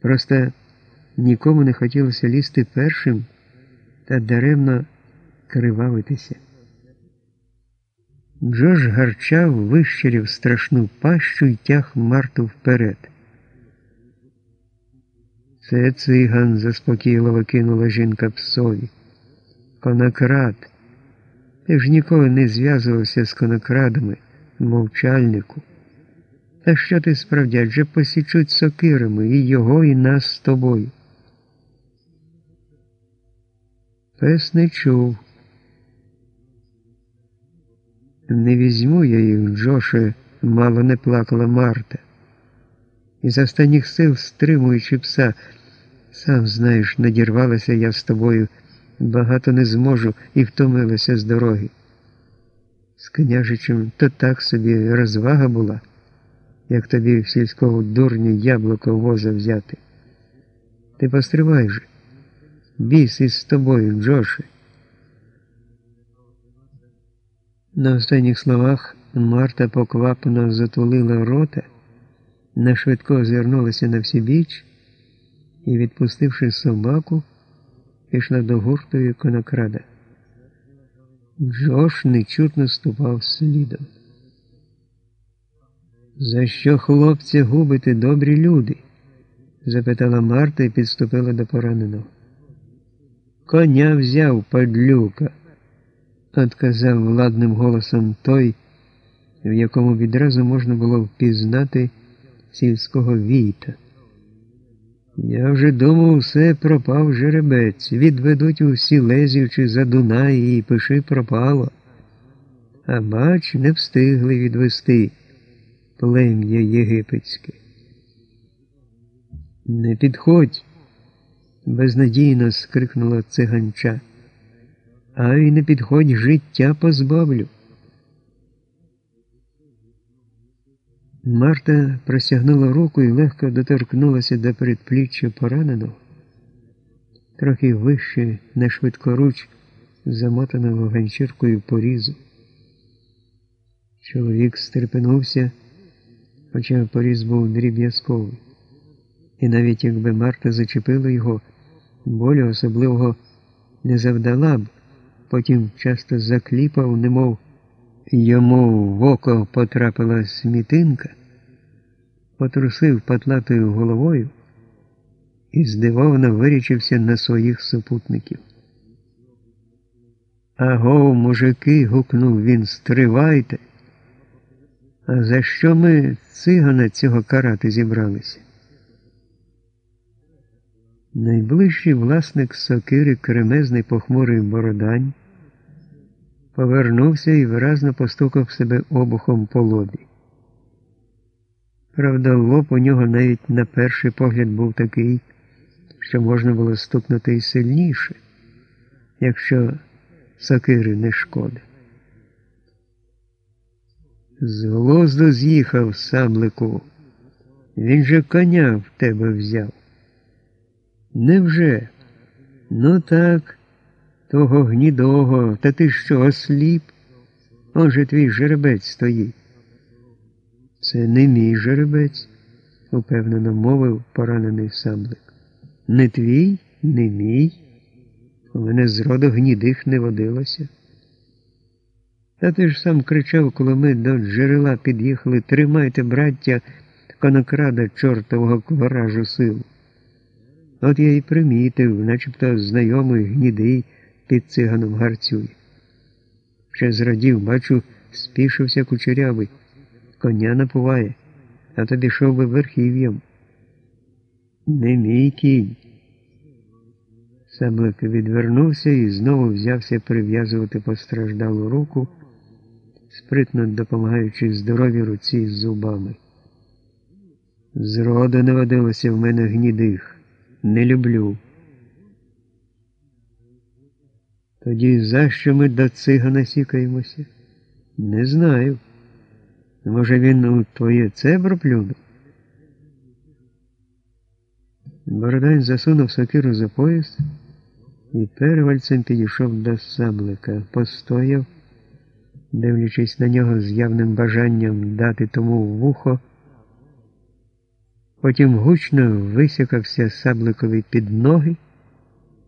Просто нікому не хотілося лізти першим та даремно кривавитися. Джош гарчав, вищирів страшну пащу й тяг Марту вперед. Це циган, заспокійливо кинула жінка псові. Конокрад. Ти ж ніколи не зв'язувався з конокрадами, мовчальнику. Та що ти справді, адже посічуть сокирами і його, і нас з тобою. Пес не чув. Не візьму я їх, Джоше, мало не плакала Марта. Із останніх сил, стримуючи пса, сам знаєш, надірвалася я з тобою, багато не зможу і втомилася з дороги. З княжичем то так собі розвага була, як тобі в сільського дурню яблуко воза взяти. Ти постривай же, біс із тобою, Джоше. На останніх словах Марта поквапно затулила рота, нашвидко озирнулася на всі біч і, відпустивши собаку, пішла до гурту і конокрада. Джош нечутно ступав слідом. За що хлопця губити добрі люди? запитала Марта і підступила до пораненого. Коня взяв падлюка отказав владним голосом той, в якому відразу можна було впізнати сільського війта. Я вже думав, все пропав жеребець, відведуть у Сілезію чи за Дунай і пиши пропало. А бач, не встигли відвести плем'я єгипетське. Не підходь, безнадійно скрикнула циганча. Ай не підходь життя позбавлю. Марта простягнула руку і легко доторкнулася до передпліччя пораненого, трохи вище на швидкоруч, замотаного ганчіркою порізу. Чоловік стерпенувся, хоча поріз був дріб'язковий. І навіть якби Марта зачепила його, болю особливого не завдала б потім часто закліпав, немов йому в око потрапила смітинка, потрусив патлатою головою і здивовано вирічився на своїх супутників. Аго, мужики, гукнув він, стривайте. А за що ми цигана цього карати зібралися? Найближчий власник сокири кремезний похмурий бородань повернувся і виразно постукав себе обухом по лобі. Правда, лоб у нього навіть на перший погляд був такий, що можна було стукнути і сильніше, якщо сокири не шкода. З глузду з'їхав саблику. Він же коня в тебе взяв. Невже? Ну так, того гнідого, та ти що, осліп? Он же твій жеребець стоїть. Це не мій жеребець, упевнено мовив поранений самлик. Не твій, не мій. У мене зроду гнідих не водилося. Та ти ж сам кричав, коли ми до джерела під'їхали Тримайте, браття, конокрада чортового кваражу силу. От я й примітив, начебто знайомий гнідий під циганом гарцює. Ще зрадів, бачу, спішився кучерявий, коня напуває, а тобі йшов би верхів'ям. Не мій кінь. Саблик відвернувся і знову взявся прив'язувати постраждалу руку, спритно допомагаючи здоровій руці з зубами. Зроду не водилося в мене гнідих не люблю. Тоді за що ми до цигана сікаємося? Не знаю. Може, він у твоє цебро плюнув? Бородань засунув сокиру за пояс і перевальцем підійшов до саблика, постояв, дивлячись на нього з явним бажанням дати тому вухо Потім гучно висякався сабликові під ноги.